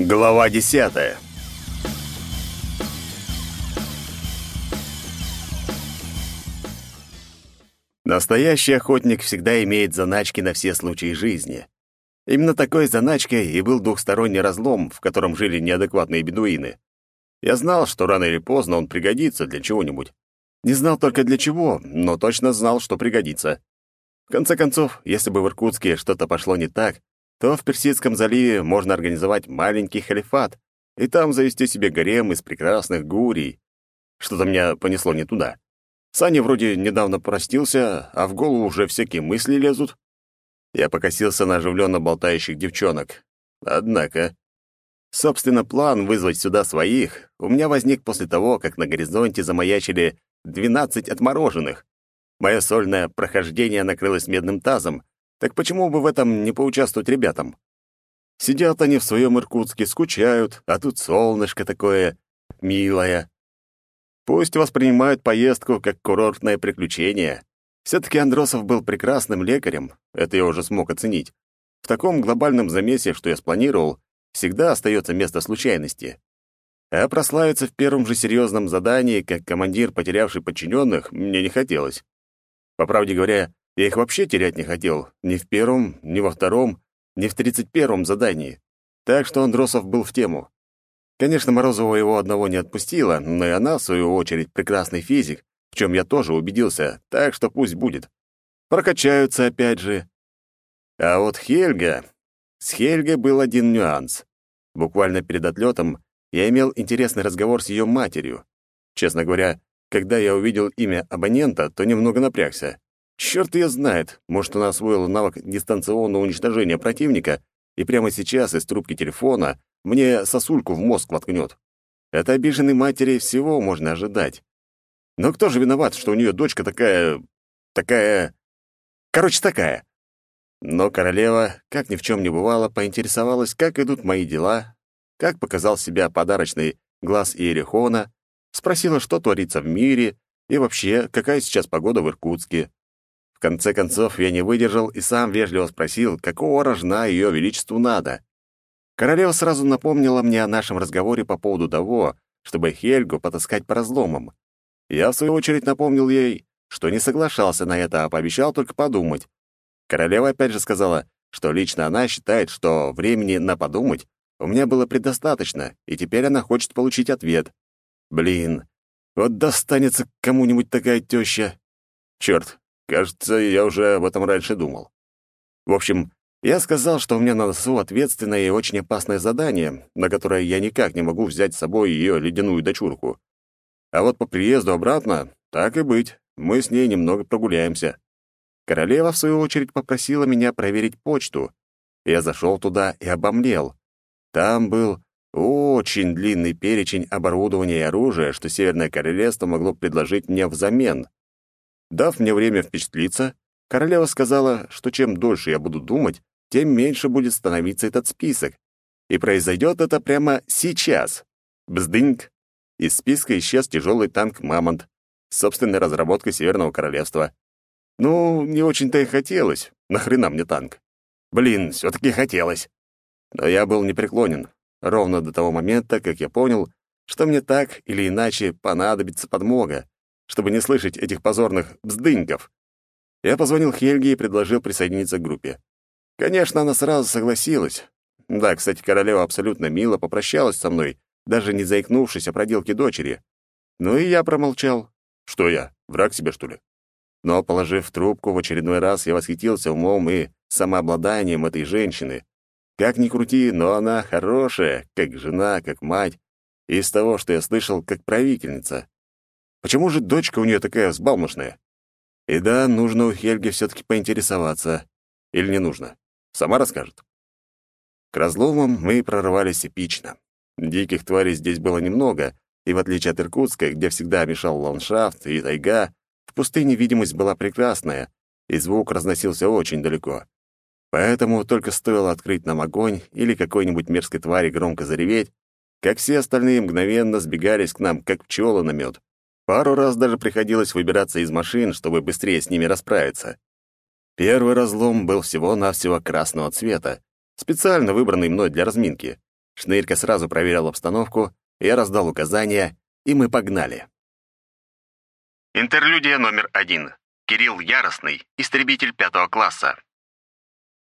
Глава десятая. Настоящий охотник всегда имеет заначки на все случаи жизни. Именно такой заначкой и был двухсторонний разлом, в котором жили неадекватные бедуины. Я знал, что рано или поздно он пригодится для чего-нибудь. Не знал только для чего, но точно знал, что пригодится. В конце концов, если бы в Иркутске что-то пошло не так, то в Персидском заливе можно организовать маленький халифат и там завести себе гарем из прекрасных гурий. Что-то меня понесло не туда. Саня вроде недавно простился, а в голову уже всякие мысли лезут. Я покосился на оживленно болтающих девчонок. Однако... Собственно, план вызвать сюда своих у меня возник после того, как на горизонте замаячили двенадцать отмороженных. Мое сольное прохождение накрылось медным тазом, так почему бы в этом не поучаствовать ребятам? Сидят они в своем Иркутске, скучают, а тут солнышко такое милое. Пусть воспринимают поездку как курортное приключение. Все-таки Андросов был прекрасным лекарем, это я уже смог оценить. В таком глобальном замесе, что я спланировал, всегда остается место случайности. А прославиться в первом же серьезном задании, как командир, потерявший подчиненных, мне не хотелось. По правде говоря, я их вообще терять не хотел, ни в первом, ни во втором, ни в тридцать первом задании. Так что Андросов был в тему. Конечно, Морозова его одного не отпустила, но и она, в свою очередь, прекрасный физик, в чем я тоже убедился, так что пусть будет. Прокачаются опять же. А вот Хельга... С Хельгой был один нюанс. Буквально перед отлетом я имел интересный разговор с ее матерью. Честно говоря, когда я увидел имя абонента, то немного напрягся. Черт ее знает, может, она освоила навык дистанционного уничтожения противника, и прямо сейчас из трубки телефона мне сосульку в мозг воткнет. От обиженной матери всего можно ожидать. Но кто же виноват, что у нее дочка такая... такая... Короче, такая. Но королева, как ни в чем не бывало, поинтересовалась, как идут мои дела, как показал себя подарочный глаз Иерихона, спросила, что творится в мире и вообще, какая сейчас погода в Иркутске. В конце концов, я не выдержал и сам вежливо спросил, какого рожна ее величеству надо. Королева сразу напомнила мне о нашем разговоре по поводу того, чтобы Хельгу потаскать по разломам. Я, в свою очередь, напомнил ей, что не соглашался на это, а пообещал только подумать. Королева опять же сказала, что лично она считает, что времени на подумать у меня было предостаточно, и теперь она хочет получить ответ. Блин, вот достанется кому-нибудь такая теща. Черт, Кажется, я уже об этом раньше думал. В общем, я сказал, что у меня на носу ответственное и очень опасное задание, на которое я никак не могу взять с собой ее ледяную дочурку. А вот по приезду обратно, так и быть, мы с ней немного прогуляемся. Королева, в свою очередь, попросила меня проверить почту. Я зашел туда и обомлел. Там был очень длинный перечень оборудования и оружия, что Северное Королевство могло предложить мне взамен. Дав мне время впечатлиться, королева сказала, что чем дольше я буду думать, тем меньше будет становиться этот список. И произойдет это прямо сейчас. Бздыньк. Из списка исчез тяжелый танк «Мамонт» собственной разработкой Северного Королевства. Ну, не очень-то и хотелось. Нахрена мне танк? Блин, все-таки хотелось. Но я был непреклонен. Ровно до того момента, как я понял, что мне так или иначе понадобится подмога, чтобы не слышать этих позорных бздыньков. Я позвонил Хельге и предложил присоединиться к группе. Конечно, она сразу согласилась. Да, кстати, королева абсолютно мило попрощалась со мной, даже не заикнувшись о проделке дочери. Ну и я промолчал. Что я, враг себе, что ли? Но, положив трубку в очередной раз, я восхитился умом и самообладанием этой женщины. Как ни крути, но она хорошая, как жена, как мать, из того, что я слышал, как правительница. Почему же дочка у нее такая взбалмошная? И да, нужно у Хельги все-таки поинтересоваться. Или не нужно? Сама расскажет. К разломам мы прорывались эпично. Диких тварей здесь было немного, и в отличие от Иркутска, где всегда мешал ландшафт и тайга, в пустыне видимость была прекрасная, и звук разносился очень далеко. Поэтому только стоило открыть нам огонь или какой-нибудь мерзкой твари громко зареветь, как все остальные мгновенно сбегались к нам, как пчелы на мед. Пару раз даже приходилось выбираться из машин, чтобы быстрее с ними расправиться. Первый разлом был всего-навсего красного цвета, специально выбранный мной для разминки. Шнырька сразу проверил обстановку, я раздал указания, и мы погнали. Интерлюдия номер один. Кирилл Яростный, истребитель пятого класса.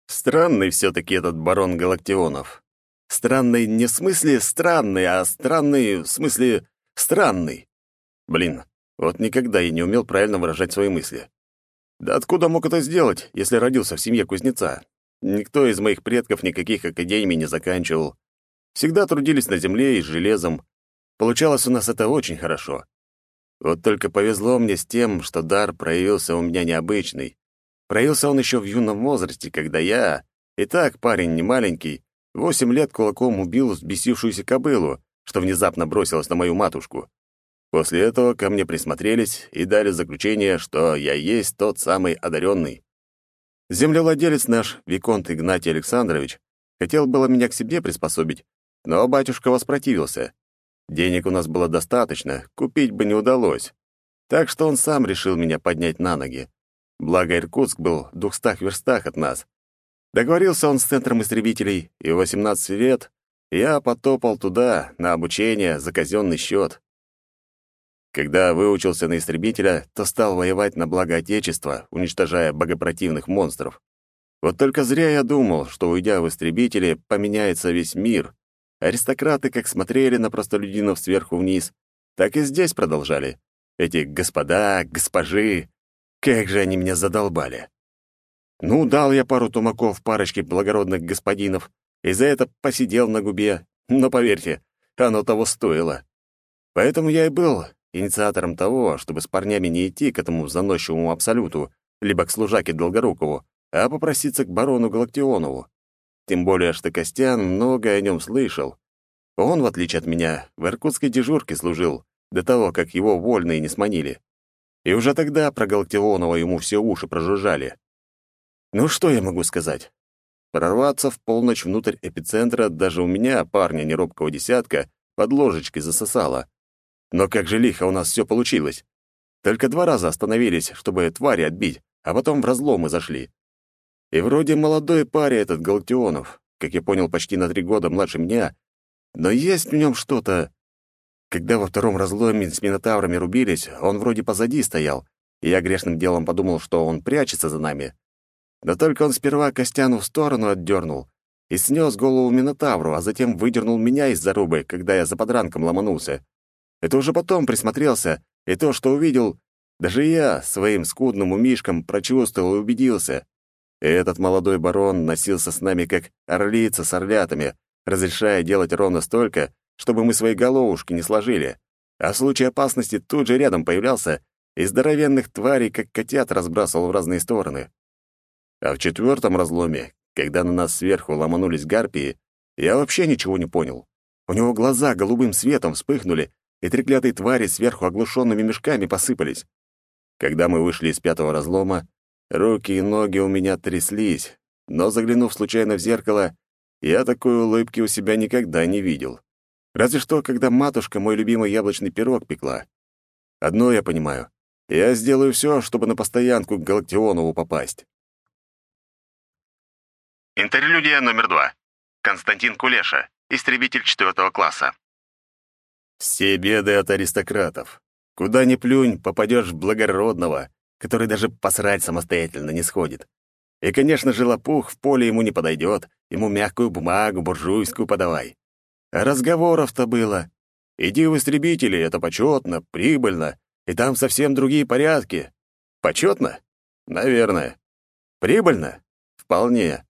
Странный все-таки этот барон Галактионов. Странный не в смысле странный, а странный в смысле странный. Блин, вот никогда я не умел правильно выражать свои мысли. Да откуда мог это сделать, если родился в семье кузнеца? Никто из моих предков никаких академий не заканчивал. Всегда трудились на земле и с железом. Получалось у нас это очень хорошо. Вот только повезло мне с тем, что дар проявился у меня необычный. Проявился он еще в юном возрасте, когда я, и так парень не маленький, восемь лет кулаком убил взбесившуюся кобылу, что внезапно бросилась на мою матушку. После этого ко мне присмотрелись и дали заключение, что я есть тот самый одаренный. Землевладелец наш, Виконт Игнатий Александрович, хотел было меня к себе приспособить, но батюшка воспротивился. Денег у нас было достаточно, купить бы не удалось. Так что он сам решил меня поднять на ноги. Благо Иркутск был в двухстах верстах от нас. Договорился он с центром истребителей, и в 18 лет я потопал туда на обучение за казенный счет. Когда выучился на истребителя, то стал воевать на благо Отечества, уничтожая богопротивных монстров. Вот только зря я думал, что, уйдя в истребители, поменяется весь мир, Аристократы как смотрели на простолюдинов сверху вниз, так и здесь продолжали. Эти господа, госпожи, как же они меня задолбали. Ну, дал я пару тумаков парочке благородных господинов, и за это посидел на губе, но, поверьте, оно того стоило. Поэтому я и был инициатором того, чтобы с парнями не идти к этому заносчивому абсолюту, либо к служаке Долгорукову, а попроситься к барону Галактионову. Тем более, что Костян много о нем слышал. Он, в отличие от меня, в иркутской дежурке служил до того, как его вольные не сманили. И уже тогда про Галактионова ему все уши прожужжали. Ну что я могу сказать? Прорваться в полночь внутрь эпицентра даже у меня, парня неробкого десятка, под ложечкой засосало. Но как же лихо у нас все получилось. Только два раза остановились, чтобы твари отбить, а потом в разломы зашли. И вроде молодой парень этот Галактионов, как я понял, почти на три года младше меня, но есть в нем что-то... Когда во втором разломе с минотаврами рубились, он вроде позади стоял, и я грешным делом подумал, что он прячется за нами. Да только он сперва Костяну в сторону отдернул и снес голову Минотавру, а затем выдернул меня из зарубы, когда я за подранком ломанулся. Это уже потом присмотрелся, и то, что увидел, даже я своим скудным умишком прочувствовал и убедился. И этот молодой барон носился с нами как орлица с орлятами, разрешая делать ровно столько, чтобы мы свои головушки не сложили. А в случае опасности тут же рядом появлялся и здоровенных тварей, как котят, разбрасывал в разные стороны. А в четвертом разломе, когда на нас сверху ломанулись гарпии, я вообще ничего не понял. У него глаза голубым светом вспыхнули, и треклятые твари сверху оглушенными мешками посыпались. Когда мы вышли из пятого разлома, Руки и ноги у меня тряслись, но, заглянув случайно в зеркало, я такой улыбки у себя никогда не видел. Разве что, когда матушка мой любимый яблочный пирог пекла. Одно я понимаю. Я сделаю все, чтобы на постоянку к Галактионову попасть. Интерлюдия номер два. Константин Кулеша, истребитель четвертого класса. Все беды от аристократов. Куда ни плюнь, попадешь в благородного, который даже посрать самостоятельно не сходит. И, конечно же, лопух в поле ему не подойдет, ему мягкую бумагу буржуйскую подавай. А разговоров-то было. Иди в истребители, это почетно, прибыльно, и там совсем другие порядки. Почетно? Наверное. Прибыльно? Вполне.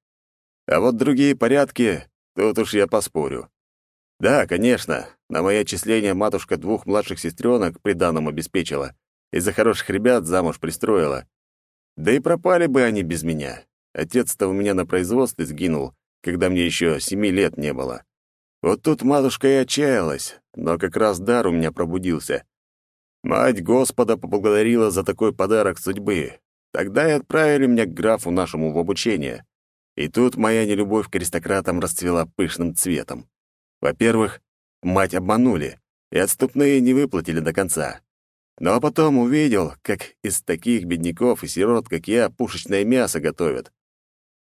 А вот другие порядки, тут уж я поспорю. Да, конечно, на мои отчисления матушка двух младших сестренок приданом обеспечила, из-за хороших ребят замуж пристроила. Да и пропали бы они без меня. Отец-то у меня на производстве сгинул, когда мне еще семи лет не было. Вот тут матушка и отчаялась, но как раз дар у меня пробудился. Мать Господа поблагодарила за такой подарок судьбы. Тогда и отправили меня к графу нашему в обучение. И тут моя нелюбовь к аристократам расцвела пышным цветом. Во-первых, мать обманули, и отступные не выплатили до конца. Ну а потом увидел, как из таких бедняков и сирот, как я, пушечное мясо готовят.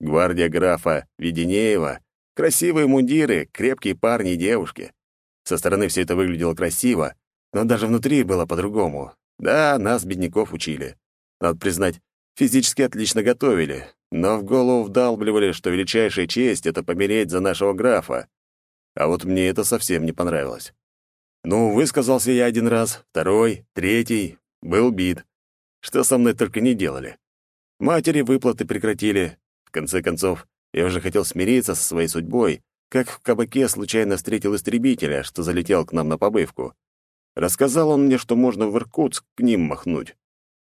Гвардия графа Веденеева, Красивые мундиры, крепкие парни и девушки. Со стороны все это выглядело красиво, но даже внутри было по-другому. Да, нас, бедняков, учили. Надо признать, физически отлично готовили, но в голову вдалбливали, что величайшая честь — это помереть за нашего графа. А вот мне это совсем не понравилось. Ну, высказался я один раз, второй, третий, был бит. Что со мной только не делали. Матери выплаты прекратили. В конце концов, я уже хотел смириться со своей судьбой, как в кабаке случайно встретил истребителя, что залетел к нам на побывку. Рассказал он мне, что можно в Иркутск к ним махнуть.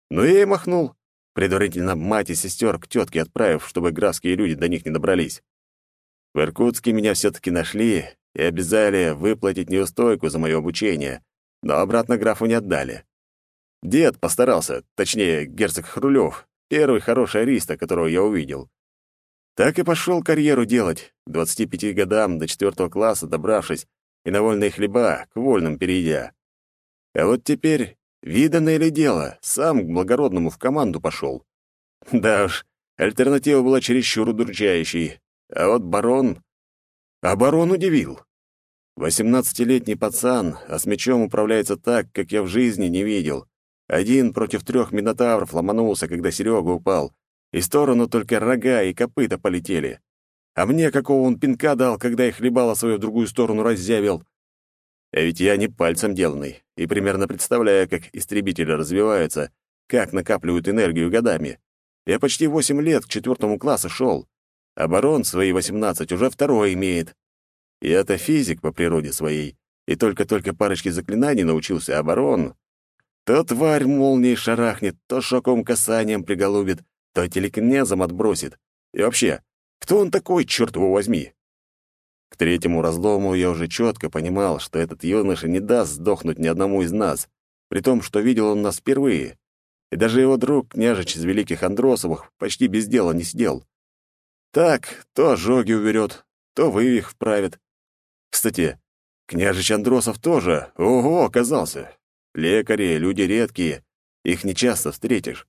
Ну, я и махнул, предварительно мать и сестер к тетке отправив, чтобы графские люди до них не добрались. В Иркутске меня все-таки нашли и обязали выплатить неустойку за мое обучение, но обратно графу не отдали. Дед постарался, точнее, герцог Хрулев, первый хороший ариста, которого я увидел. Так и пошел карьеру делать, к 25 годам до 4 класса добравшись и на вольные хлеба, к вольным перейдя. А вот теперь, виданное ли дело, сам к благородному в команду пошел. Да уж, альтернатива была чересчур удручающей. А вот барон... А барон удивил. Восемнадцатилетний пацан, а с мечом управляется так, как я в жизни не видел. Один против трех минотавров ломанулся, когда Серега упал, и сторону только рога и копыта полетели. А мне какого он пинка дал, когда я хлебало свою в другую сторону раззявил. А ведь я не пальцем деланный, и примерно представляю, как истребители развиваются, как накапливают энергию годами. Я почти восемь лет к четвертому классу шел. Оборон свои восемнадцать уже второй имеет. И это физик по природе своей, и только-только парочки заклинаний научился оборон. То тварь молнией шарахнет, то шоком касанием приголубит, то телекинезом отбросит. И вообще, кто он такой, черт его возьми? К третьему разлому я уже четко понимал, что этот юноша не даст сдохнуть ни одному из нас, при том, что видел он нас впервые. И даже его друг, княжич из Великих Андросовых, почти без дела не сидел. Так, то ожоги уберет, то вывих вправит. Кстати, княжич Андросов тоже, ого, оказался. Лекари, люди редкие, их нечасто встретишь.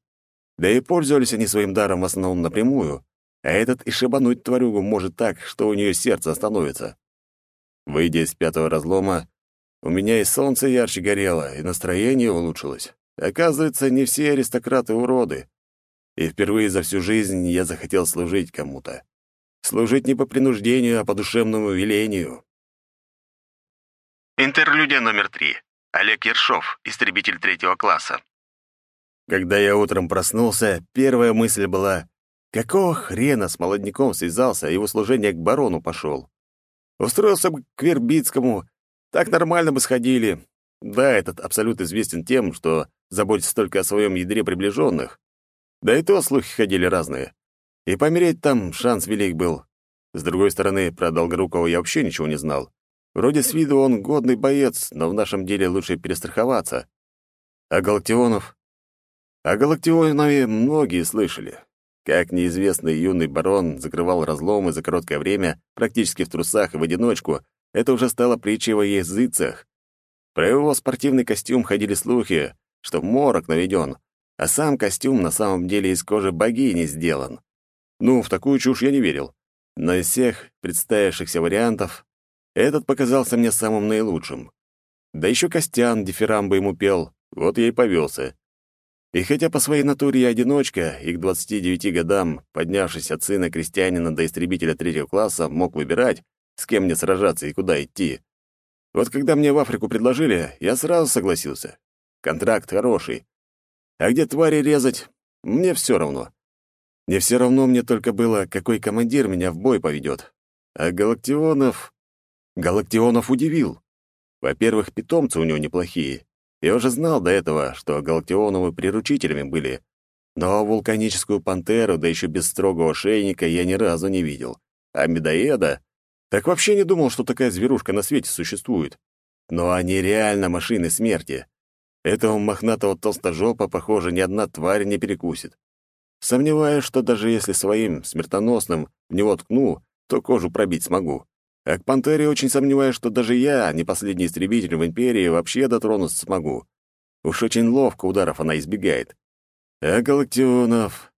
Да и пользовались они своим даром в основном напрямую, а этот и шибануть тварюгу может так, что у нее сердце остановится. Выйдя из пятого разлома, у меня и солнце ярче горело, и настроение улучшилось. Оказывается, не все аристократы уроды. И впервые за всю жизнь я захотел служить кому-то. Служить не по принуждению, а по душевному велению. Интерлюдия номер три. Олег Ершов, истребитель третьего класса. Когда я утром проснулся, первая мысль была, какого хрена с молодняком связался и в услужение к барону пошел? Устроился бы к Вербицкому, так нормально бы сходили. Да, этот абсолют известен тем, что заботится только о своем ядре приближенных. Да и то слухи ходили разные. И помереть там шанс велик был. С другой стороны, про Долгорукова я вообще ничего не знал. Вроде с виду он годный боец, но в нашем деле лучше перестраховаться. А Галактионов? О Галактионове многие слышали. Как неизвестный юный барон закрывал разломы за короткое время, практически в трусах и в одиночку, это уже стало притчей во языцах. Про его спортивный костюм ходили слухи, что морок наведен, а сам костюм на самом деле из кожи богини сделан. Ну, в такую чушь я не верил. Но из всех представившихся вариантов этот показался мне самым наилучшим. Да еще Костян дифирамбы ему пел, вот я и повелся. И хотя по своей натуре я одиночка, и к 29 годам, поднявшись от сына крестьянина до истребителя третьего класса, мог выбирать, с кем мне сражаться и куда идти. Вот когда мне в Африку предложили, я сразу согласился. Контракт хороший. А где твари резать, мне все равно. Не все равно мне только было, какой командир меня в бой поведет. А Галактионов... Галактионов удивил. Во-первых, питомцы у него неплохие, я уже знал до этого, что Галактионовы приручителями были, но вулканическую пантеру, да еще без строгого шейника, я ни разу не видел. А медоеда? Так вообще не думал, что такая зверушка на свете существует. Но они реально машины смерти. Этого мохнатого толстожопа, похоже, ни одна тварь не перекусит. Сомневаюсь, что даже если своим смертоносным в него ткну, то кожу пробить смогу. А к «Пантере» очень сомневаюсь, что даже я, не последний истребитель в Империи, вообще дотронуться смогу. Уж очень ловко ударов она избегает. А Галактионов...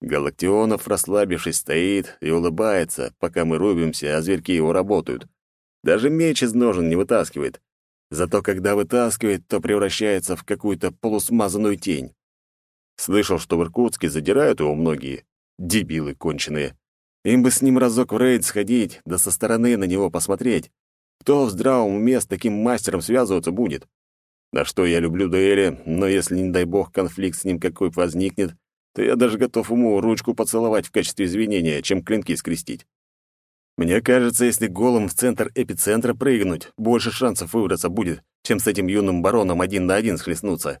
Галактионов, расслабившись, стоит и улыбается, пока мы рубимся, а зверьки его работают. Даже меч из ножен не вытаскивает. Зато когда вытаскивает, то превращается в какую-то полусмазанную тень. Слышал, что в Иркутске задирают его многие. Дебилы конченые. Им бы с ним разок в рейд сходить, да со стороны на него посмотреть. Кто в здравом уме с таким мастером связываться будет? На что я люблю дуэли, но если, не дай бог, конфликт с ним какой возникнет, то я даже готов ему ручку поцеловать в качестве извинения, чем клинки скрестить. Мне кажется, если голым в центр эпицентра прыгнуть, больше шансов выбраться будет, чем с этим юным бароном один на один схлестнуться.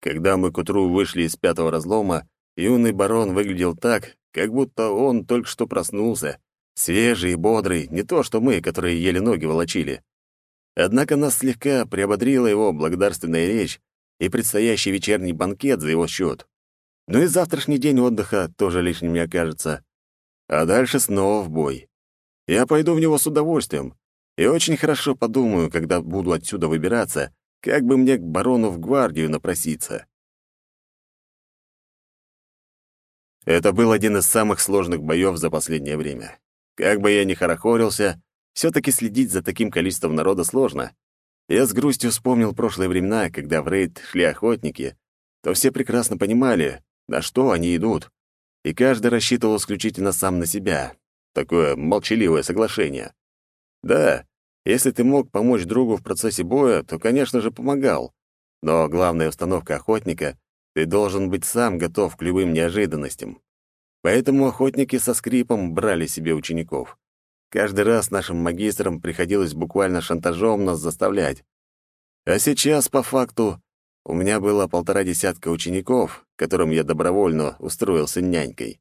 Когда мы к утру вышли из пятого разлома, юный барон выглядел так, как будто он только что проснулся, свежий и бодрый, не то что мы, которые еле ноги волочили. Однако нас слегка приободрила его благодарственная речь и предстоящий вечерний банкет за его счет. Ну и завтрашний день отдыха тоже лишним не окажется. А дальше снова в бой. Я пойду в него с удовольствием и очень хорошо подумаю, когда буду отсюда выбираться, как бы мне к барону в гвардию напроситься. Это был один из самых сложных боев за последнее время. Как бы я ни хорохорился, все-таки следить за таким количеством народа сложно. Я с грустью вспомнил прошлые времена, когда в рейд шли охотники, то все прекрасно понимали, на что они идут, и каждый рассчитывал исключительно сам на себя. Такое молчаливое соглашение. Да, если ты мог помочь другу в процессе боя, то, конечно же, помогал. Но главная установка охотника — ты должен быть сам готов к любым неожиданностям. Поэтому охотники со скрипом брали себе учеников. Каждый раз нашим магистрам приходилось буквально шантажом нас заставлять. А сейчас, по факту, у меня было полтора десятка учеников, которым я добровольно устроился нянькой.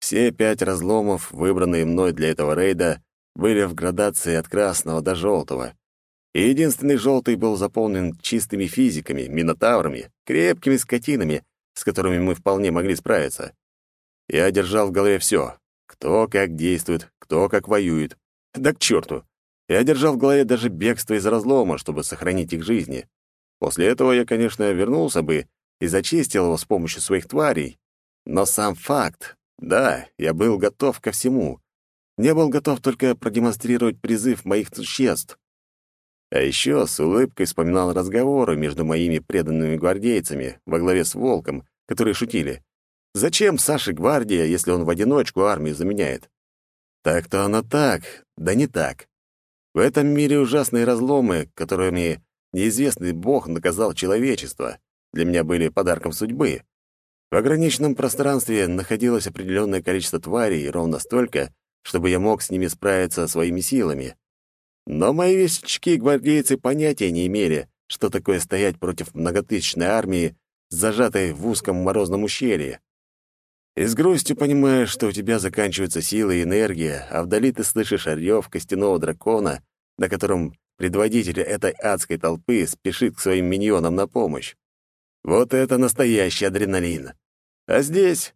Все пять разломов, выбранные мной для этого рейда, были в градации от красного до желтого. И единственный желтый был заполнен чистыми физиками, минотаврами, крепкими скотинами, с которыми мы вполне могли справиться. Я держал в голове все: кто как действует, кто как воюет. Да к черту! Я держал в голове даже бегство из разлома, чтобы сохранить их жизни. После этого я, конечно, вернулся бы и зачистил его с помощью своих тварей. Но сам факт, да, я был готов ко всему. Не был готов только продемонстрировать призыв моих существ. А еще с улыбкой вспоминал разговоры между моими преданными гвардейцами во главе с Волком, которые шутили. «Зачем Саше гвардия, если он в одиночку армию заменяет?» Так-то оно так, да не так. В этом мире ужасные разломы, которыми неизвестный бог наказал человечество, для меня были подарком судьбы. В ограниченном пространстве находилось определенное количество тварей, ровно столько, чтобы я мог с ними справиться своими силами. Но мои весельчаки и гвардейцы понятия не имели, что такое стоять против многотысячной армии, зажатой в узком морозном ущелье. И с грустью понимаешь, что у тебя заканчиваются силы и энергия, а вдали ты слышишь орёв костяного дракона, на котором предводитель этой адской толпы спешит к своим миньонам на помощь. Вот это настоящий адреналин. А здесь...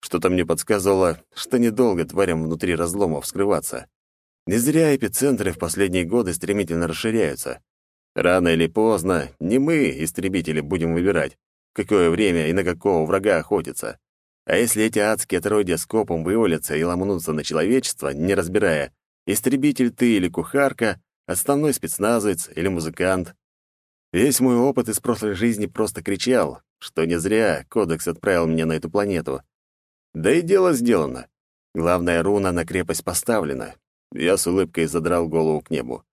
Что-то мне подсказывало, что недолго тварям внутри разломов скрываться. Не зря эпицентры в последние годы стремительно расширяются. Рано или поздно не мы, истребители, будем выбирать, в какое время и на какого врага охотиться. А если эти адские отродья скопом вывалятся и ломанутся на человечество, не разбирая, истребитель ты или кухарка, основной спецназовец или музыкант, Весь мой опыт из прошлой жизни просто кричал, что не зря Кодекс отправил меня на эту планету. Да и дело сделано. Главная руна на крепость поставлена. Я с улыбкой задрал голову к небу.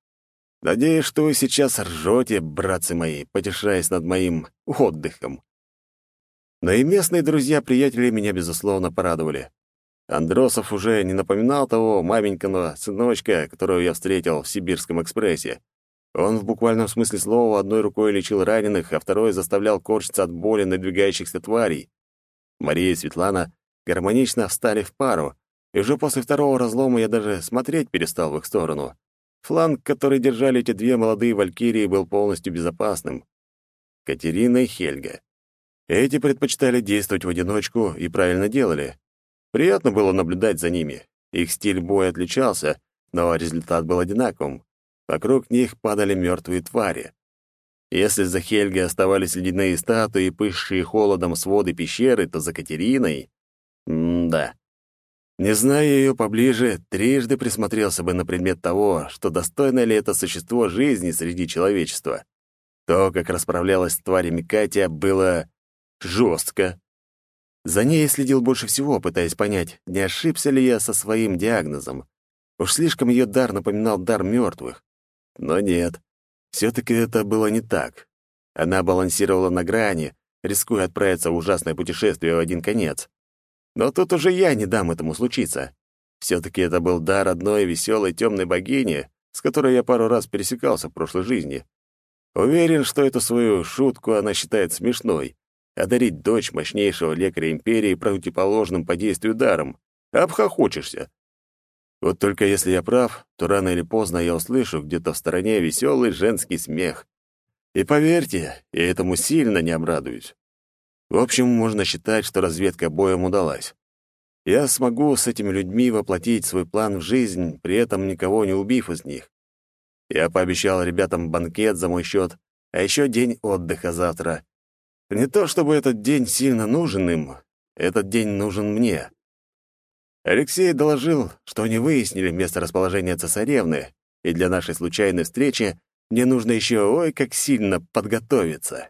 Надеюсь, что вы сейчас ржете, братцы мои, потешаясь над моим отдыхом. Но и местные друзья-приятели меня, безусловно, порадовали. Андросов уже не напоминал того маменькиного сыночка, которого я встретил в Сибирском экспрессе. Он в буквальном смысле слова одной рукой лечил раненых, а второй заставлял корчиться от боли надвигающихся тварей. Мария и Светлана гармонично встали в пару, и уже после второго разлома я даже смотреть перестал в их сторону. Фланг, который держали эти две молодые валькирии, был полностью безопасным. Катерина и Хельга. Эти предпочитали действовать в одиночку и правильно делали. Приятно было наблюдать за ними. Их стиль боя отличался, но результат был одинаковым. Вокруг них падали мертвые твари. Если за Хельги оставались ледяные статуи, пышущие холодом своды пещеры, то за Катериной... М-да. Не зная ее поближе, трижды присмотрелся бы на предмет того, что достойно ли это существо жизни среди человечества. То, как расправлялась с тварями Катя, было жестко. За ней я следил больше всего, пытаясь понять, не ошибся ли я со своим диагнозом. Уж слишком ее дар напоминал дар мертвых. Но нет, все-таки это было не так. Она балансировала на грани, рискуя отправиться в ужасное путешествие в один конец. Но тут уже я не дам этому случиться. Все-таки это был дар одной веселой темной богини, с которой я пару раз пересекался в прошлой жизни. Уверен, что эту свою шутку она считает смешной. Одарить дочь мощнейшего лекаря империи противоположным по действию даром. Обхохочешься. Вот только если я прав, то рано или поздно я услышу где-то в стороне веселый женский смех. И поверьте, я этому сильно не обрадуюсь. В общем, можно считать, что разведка боем удалась. Я смогу с этими людьми воплотить свой план в жизнь, при этом никого не убив из них. Я пообещал ребятам банкет за мой счет, а еще день отдыха завтра. Не то чтобы этот день сильно нужен им, этот день нужен мне. Алексей доложил, что они выяснили место расположения цесаревны, и для нашей случайной встречи мне нужно еще ой как сильно подготовиться.